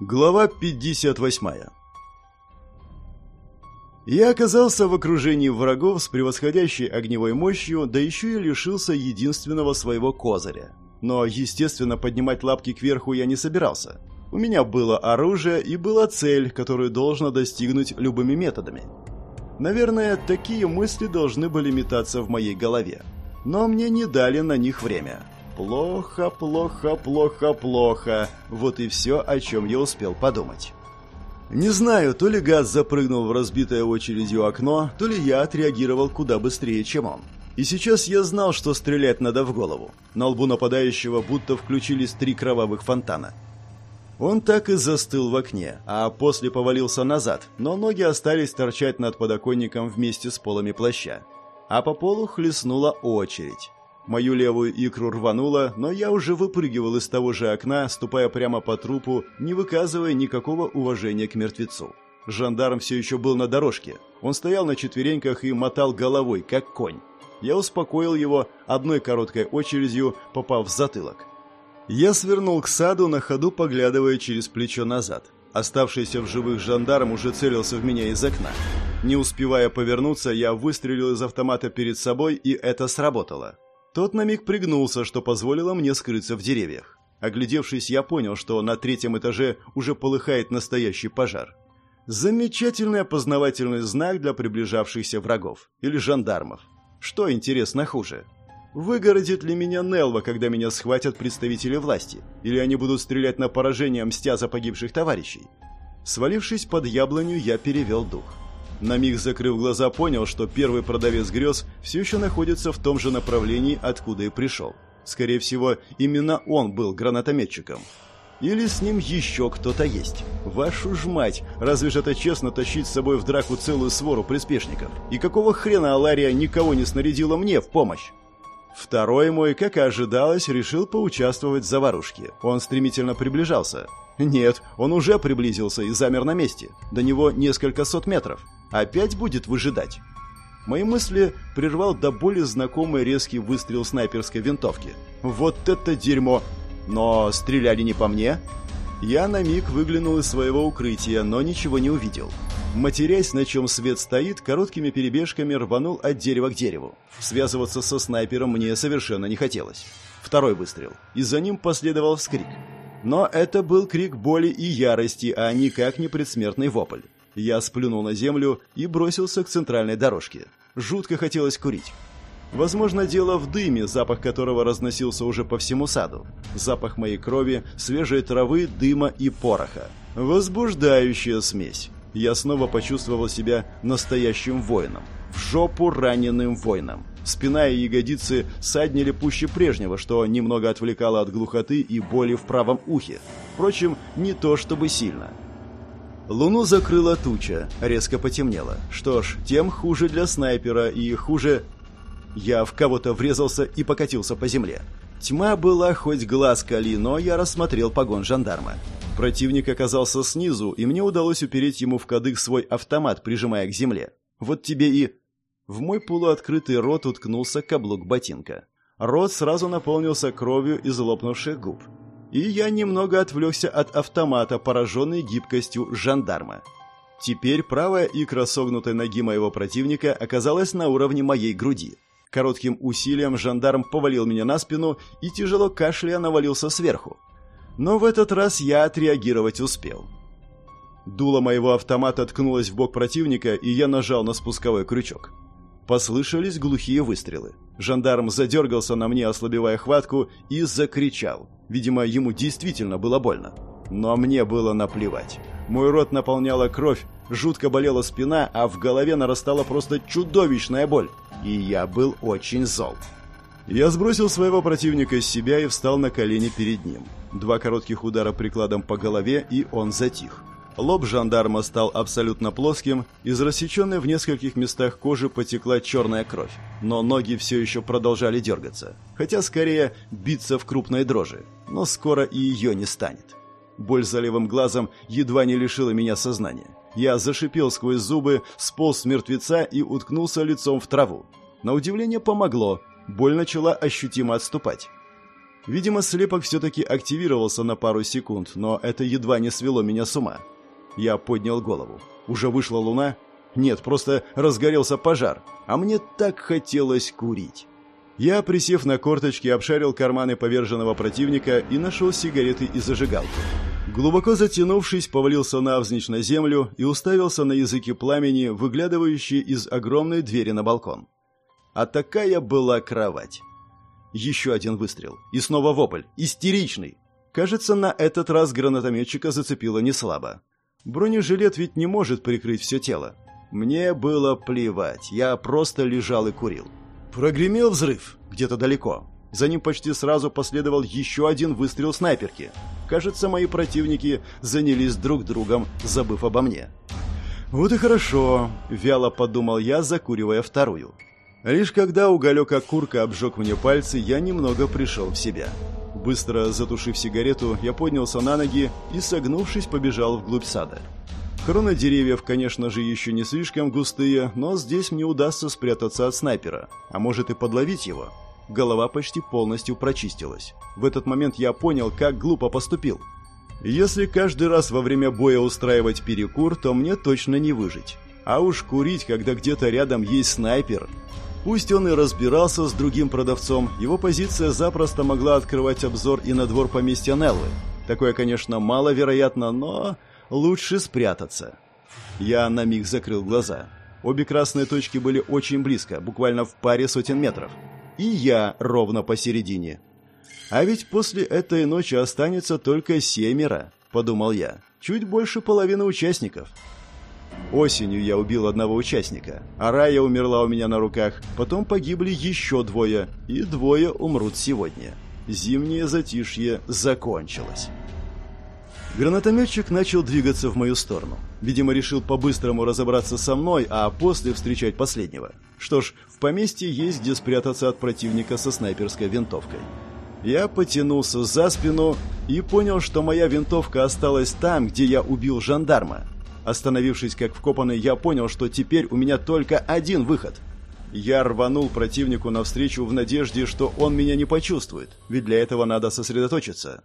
Глава 58 Я оказался в окружении врагов с превосходящей огневой мощью, да еще и лишился единственного своего козыря. Но, естественно, поднимать лапки кверху я не собирался. У меня было оружие и была цель, которую должно достигнуть любыми методами. Наверное, такие мысли должны были метаться в моей голове. Но мне не дали на них время. Плохо, плохо, плохо, плохо. Вот и все, о чем я успел подумать. Не знаю, то ли газ запрыгнул в разбитое очередью окно, то ли я отреагировал куда быстрее, чем он. И сейчас я знал, что стрелять надо в голову. На лбу нападающего будто включились три кровавых фонтана. Он так и застыл в окне, а после повалился назад, но ноги остались торчать над подоконником вместе с полами плаща. А по полу хлестнула очередь. Мою левую икру рвануло, но я уже выпрыгивал из того же окна, ступая прямо по трупу, не выказывая никакого уважения к мертвецу. Жандарм все еще был на дорожке. Он стоял на четвереньках и мотал головой, как конь. Я успокоил его одной короткой очередью, попав в затылок. Я свернул к саду, на ходу поглядывая через плечо назад. Оставшийся в живых жандарм уже целился в меня из окна. Не успевая повернуться, я выстрелил из автомата перед собой, и это сработало. Тот на миг пригнулся, что позволило мне скрыться в деревьях. Оглядевшись, я понял, что на третьем этаже уже полыхает настоящий пожар. Замечательный опознавательный знак для приближавшихся врагов или жандармов. Что, интересно, хуже? Выгородит ли меня Нелва, когда меня схватят представители власти? Или они будут стрелять на поражение, мстя за погибших товарищей? Свалившись под яблоню, я перевел дух. На миг закрыв глаза, понял, что первый продавец грез все еще находится в том же направлении, откуда и пришел. Скорее всего, именно он был гранатометчиком. Или с ним еще кто-то есть. Вашу ж мать, разве же это честно тащить с собой в драку целую свору приспешников? И какого хрена Алария никого не снарядила мне в помощь? Второй мой, как и ожидалось, решил поучаствовать в заварушке. Он стремительно приближался. Нет, он уже приблизился и замер на месте. До него несколько сот метров. Опять будет выжидать. Мои мысли прервал до боли знакомый резкий выстрел снайперской винтовки. Вот это дерьмо! Но стреляли не по мне. Я на миг выглянул из своего укрытия, но ничего не увидел. Матерясь, на чем свет стоит, короткими перебежками рванул от дерева к дереву. Связываться со снайпером мне совершенно не хотелось. Второй выстрел, и за ним последовал вскрик. Но это был крик боли и ярости, а никак не предсмертный вопль. Я сплюнул на землю и бросился к центральной дорожке. Жутко хотелось курить. Возможно, дело в дыме, запах которого разносился уже по всему саду. Запах моей крови, свежей травы, дыма и пороха. Возбуждающая смесь. Я снова почувствовал себя настоящим воином. В жопу раненым воином. Спина и ягодицы саднили пуще прежнего, что немного отвлекало от глухоты и боли в правом ухе. Впрочем, не то чтобы сильно. Луну закрыла туча, резко потемнело. Что ж, тем хуже для снайпера и хуже... Я в кого-то врезался и покатился по земле. Тьма была хоть глаз кали, но я рассмотрел погон жандарма. Противник оказался снизу, и мне удалось упереть ему в кадык свой автомат, прижимая к земле. Вот тебе и... В мой полуоткрытый рот уткнулся каблук ботинка. Рот сразу наполнился кровью из лопнувших губ и я немного отвлекся от автомата, пораженный гибкостью жандарма. Теперь правая икра согнутой ноги моего противника оказалась на уровне моей груди. Коротким усилием жандарм повалил меня на спину и тяжело кашляя навалился сверху. Но в этот раз я отреагировать успел. Дуло моего автомата ткнулось в бок противника, и я нажал на спусковой крючок. Послышались глухие выстрелы. Жандарм задергался на мне, ослабевая хватку, и закричал. Видимо, ему действительно было больно. Но мне было наплевать. Мой рот наполняла кровь, жутко болела спина, а в голове нарастала просто чудовищная боль. И я был очень зол. Я сбросил своего противника с себя и встал на колени перед ним. Два коротких удара прикладом по голове, и он затих. Лоб жандарма стал абсолютно плоским, из рассеченной в нескольких местах кожи потекла черная кровь, но ноги все еще продолжали дергаться, хотя скорее биться в крупной дрожи, но скоро и ее не станет. Боль за левым глазом едва не лишила меня сознания. Я зашипел сквозь зубы, сполз с мертвеца и уткнулся лицом в траву. На удивление помогло, боль начала ощутимо отступать. Видимо, слепок все-таки активировался на пару секунд, но это едва не свело меня с ума. Я поднял голову. Уже вышла луна? Нет, просто разгорелся пожар. А мне так хотелось курить. Я, присев на корточки, обшарил карманы поверженного противника и нашел сигареты и зажигалку. Глубоко затянувшись, повалился навзничь на землю и уставился на языки пламени, выглядывающие из огромной двери на балкон. А такая была кровать. Еще один выстрел. И снова вопль. Истеричный. Кажется, на этот раз гранатометчика зацепило неслабо. Бронежилет ведь не может прикрыть все тело. Мне было плевать. Я просто лежал и курил. Прогремел взрыв где-то далеко. За ним почти сразу последовал еще один выстрел снайперки. Кажется, мои противники занялись друг другом, забыв обо мне. «Вот и хорошо», — вяло подумал я, закуривая вторую. Лишь когда уголек окурка обжег мне пальцы, я немного пришел в себя. Быстро затушив сигарету, я поднялся на ноги и, согнувшись, побежал вглубь сада. Кроны деревьев, конечно же, еще не слишком густые, но здесь мне удастся спрятаться от снайпера, а может и подловить его. Голова почти полностью прочистилась. В этот момент я понял, как глупо поступил. Если каждый раз во время боя устраивать перекур, то мне точно не выжить. А уж курить, когда где-то рядом есть снайпер. Пусть он и разбирался с другим продавцом, его позиция запросто могла открывать обзор и на двор поместья Неллы. Такое, конечно, маловероятно, но лучше спрятаться. Я на миг закрыл глаза. Обе красные точки были очень близко, буквально в паре сотен метров. И я ровно посередине. А ведь после этой ночи останется только семеро, подумал я. Чуть больше половины участников. Осенью я убил одного участника, а Рая умерла у меня на руках, потом погибли еще двое, и двое умрут сегодня. Зимнее затишье закончилось. Гранатометчик начал двигаться в мою сторону. Видимо, решил по-быстрому разобраться со мной, а после встречать последнего. Что ж, в поместье есть где спрятаться от противника со снайперской винтовкой. Я потянулся за спину и понял, что моя винтовка осталась там, где я убил жандарма. Остановившись как вкопанный, я понял, что теперь у меня только один выход. Я рванул противнику навстречу в надежде, что он меня не почувствует, ведь для этого надо сосредоточиться.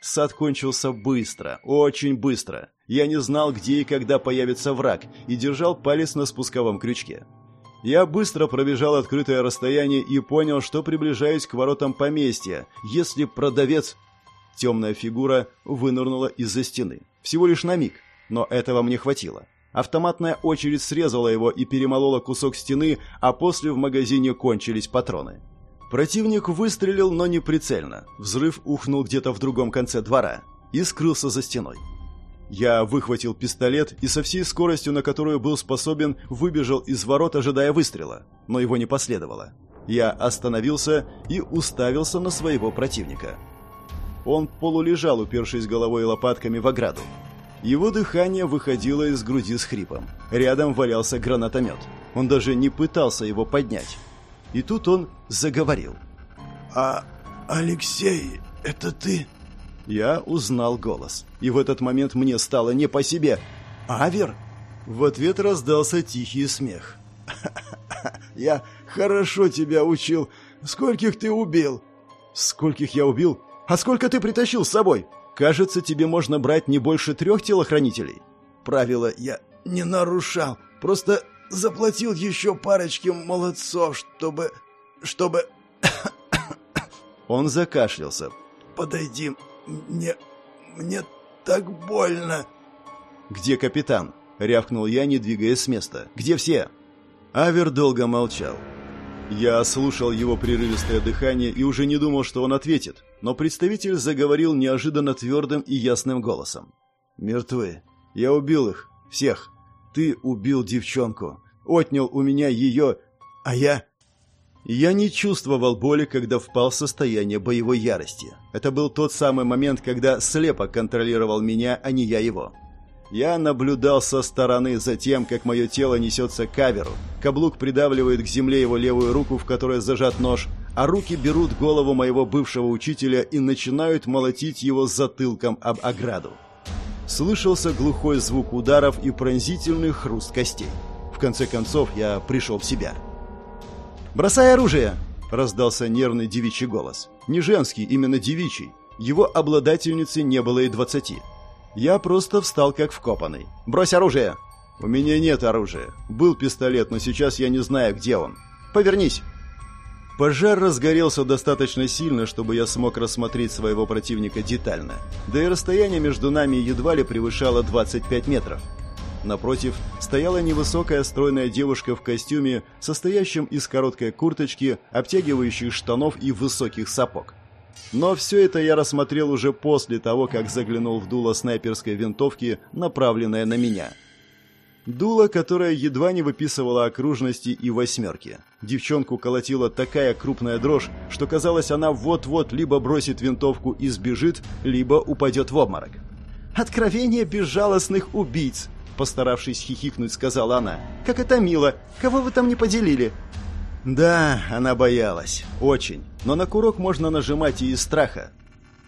Сад кончился быстро, очень быстро. Я не знал, где и когда появится враг, и держал палец на спусковом крючке. Я быстро пробежал открытое расстояние и понял, что приближаюсь к воротам поместья, если продавец... Темная фигура вынырнула из-за стены. Всего лишь на миг, но этого мне хватило. Автоматная очередь срезала его и перемолола кусок стены, а после в магазине кончились патроны. Противник выстрелил, но не прицельно. Взрыв ухнул где-то в другом конце двора и скрылся за стеной. Я выхватил пистолет и со всей скоростью, на которую был способен, выбежал из ворот, ожидая выстрела, но его не последовало. Я остановился и уставился на своего противника. Он полулежал, упершись головой и лопатками в ограду. Его дыхание выходило из груди с хрипом. Рядом валялся гранатомет. Он даже не пытался его поднять. И тут он заговорил. «А, Алексей, это ты?» Я узнал голос. И в этот момент мне стало не по себе. «Авер?» В ответ раздался тихий смех. «Я хорошо тебя учил. Скольких ты убил?» «Скольких я убил? А сколько ты притащил с собой? Кажется, тебе можно брать не больше трех телохранителей». «Правила я не нарушал. Просто заплатил еще парочке молодцов, чтобы... чтобы...» Он закашлялся. «Подойди, мне... мне так больно!» «Где капитан?» — рявкнул я, не двигаясь с места. «Где все?» Авер долго молчал. Я слушал его прерывистое дыхание и уже не думал, что он ответит, но представитель заговорил неожиданно твердым и ясным голосом. «Мертвы. Я убил их. Всех. Ты убил девчонку, отнял у меня ее, а я... Я не чувствовал боли, когда впал в состояние боевой ярости. Это был тот самый момент, когда слепо контролировал меня, а не я его. Я наблюдал со стороны за тем, как мое тело несется к каверу. Каблук придавливает к земле его левую руку, в которой зажат нож, а руки берут голову моего бывшего учителя и начинают молотить его затылком об ограду. Слышался глухой звук ударов и пронзительный хруст костей. В конце концов, я пришел в себя. «Бросай оружие!» — раздался нервный девичий голос. Не женский, именно девичий. Его обладательницы не было и двадцати. Я просто встал как вкопанный. «Брось оружие!» «У меня нет оружия. Был пистолет, но сейчас я не знаю, где он. Повернись!» Пожар разгорелся достаточно сильно, чтобы я смог рассмотреть своего противника детально. Да и расстояние между нами едва ли превышало 25 метров. Напротив стояла невысокая стройная девушка в костюме, состоящем из короткой курточки, обтягивающих штанов и высоких сапог. Но все это я рассмотрел уже после того, как заглянул в дуло снайперской винтовки, направленное на меня. Дуло, которое едва не выписывало окружности и восьмерки. Девчонку колотила такая крупная дрожь, что казалось, она вот-вот либо бросит винтовку и сбежит, либо упадет в обморок. «Откровение безжалостных убийц!» Постаравшись хихикнуть, сказала она. «Как это мило! Кого вы там не поделили?» Да, она боялась. Очень. Но на курок можно нажимать и из страха.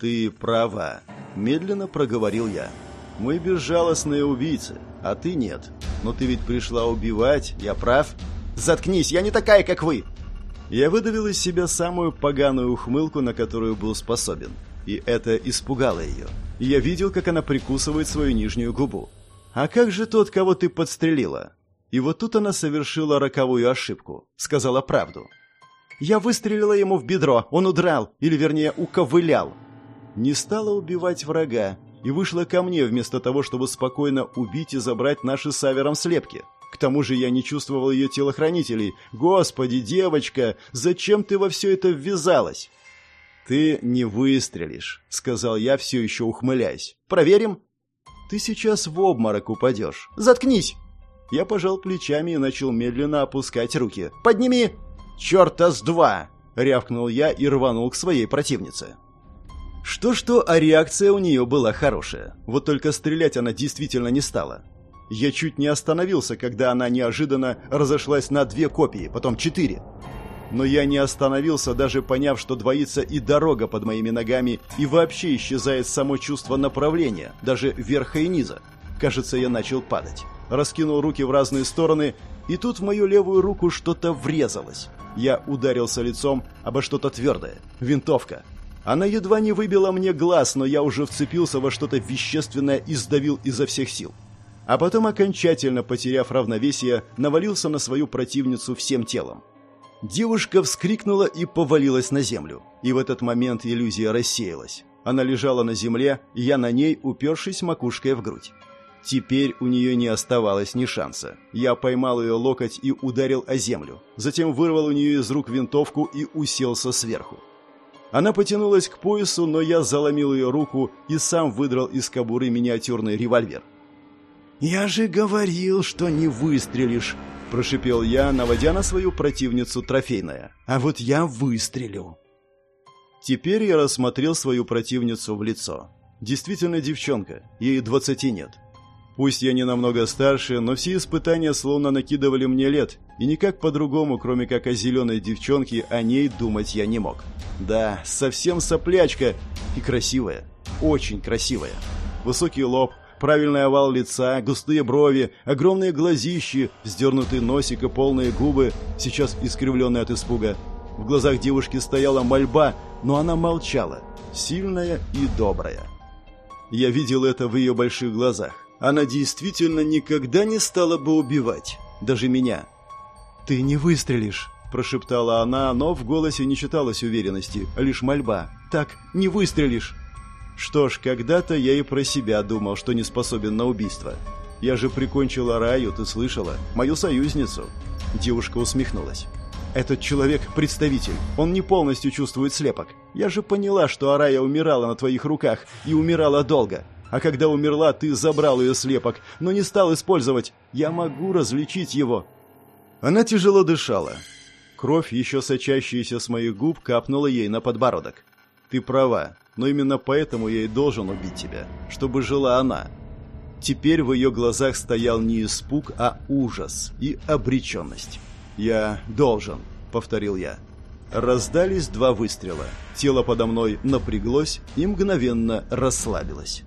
«Ты права», — медленно проговорил я. «Мы безжалостные убийцы, а ты нет. Но ты ведь пришла убивать, я прав?» «Заткнись, я не такая, как вы!» Я выдавил из себя самую поганую ухмылку, на которую был способен. И это испугало ее. Я видел, как она прикусывает свою нижнюю губу. «А как же тот, кого ты подстрелила?» И вот тут она совершила роковую ошибку. Сказала правду. «Я выстрелила ему в бедро, он удрал, или вернее уковылял». Не стала убивать врага и вышла ко мне вместо того, чтобы спокойно убить и забрать наши с Авером слепки. К тому же я не чувствовал ее телохранителей. «Господи, девочка, зачем ты во все это ввязалась?» «Ты не выстрелишь», — сказал я, все еще ухмыляясь. «Проверим?» Ты сейчас в обморок упадешь. Заткнись!» Я пожал плечами и начал медленно опускать руки. «Подними!» «Черта с два!» — рявкнул я и рванул к своей противнице. Что-что, а реакция у нее была хорошая. Вот только стрелять она действительно не стала. Я чуть не остановился, когда она неожиданно разошлась на две копии, потом четыре. Но я не остановился, даже поняв, что двоится и дорога под моими ногами, и вообще исчезает само чувство направления, даже верха и низа. Кажется, я начал падать. Раскинул руки в разные стороны, и тут в мою левую руку что-то врезалось. Я ударился лицом обо что-то твердое. Винтовка. Она едва не выбила мне глаз, но я уже вцепился во что-то вещественное и сдавил изо всех сил. А потом, окончательно потеряв равновесие, навалился на свою противницу всем телом. Девушка вскрикнула и повалилась на землю. И в этот момент иллюзия рассеялась. Она лежала на земле, и я на ней, упершись макушкой в грудь. Теперь у нее не оставалось ни шанса. Я поймал ее локоть и ударил о землю. Затем вырвал у нее из рук винтовку и уселся сверху. Она потянулась к поясу, но я заломил ее руку и сам выдрал из кобуры миниатюрный револьвер. «Я же говорил, что не выстрелишь!» – прошипел я, наводя на свою противницу трофейное. «А вот я выстрелю!» Теперь я рассмотрел свою противницу в лицо. Действительно девчонка, ей двадцати нет. Пусть я не намного старше, но все испытания словно накидывали мне лет, и никак по-другому, кроме как о зеленой девчонке, о ней думать я не мог. Да, совсем соплячка и красивая, очень красивая. Высокий лоб – правильный овал лица, густые брови, огромные глазищи, вздернутый носик и полные губы, сейчас искривленные от испуга. В глазах девушки стояла мольба, но она молчала, сильная и добрая. Я видел это в ее больших глазах. Она действительно никогда не стала бы убивать, даже меня. «Ты не выстрелишь», – прошептала она, но в голосе не читалось уверенности, лишь мольба. «Так, не выстрелишь». Что ж, когда-то я и про себя думал, что не способен на убийство. Я же прикончила Раю, ты слышала? Мою союзницу. Девушка усмехнулась. Этот человек – представитель. Он не полностью чувствует слепок. Я же поняла, что Арая умирала на твоих руках и умирала долго. А когда умерла, ты забрал ее слепок, но не стал использовать. Я могу различить его. Она тяжело дышала. Кровь, еще сочащаяся с моих губ, капнула ей на подбородок. Ты права но именно поэтому я и должен убить тебя, чтобы жила она. Теперь в ее глазах стоял не испуг, а ужас и обреченность. «Я должен», — повторил я. Раздались два выстрела. Тело подо мной напряглось и мгновенно расслабилось.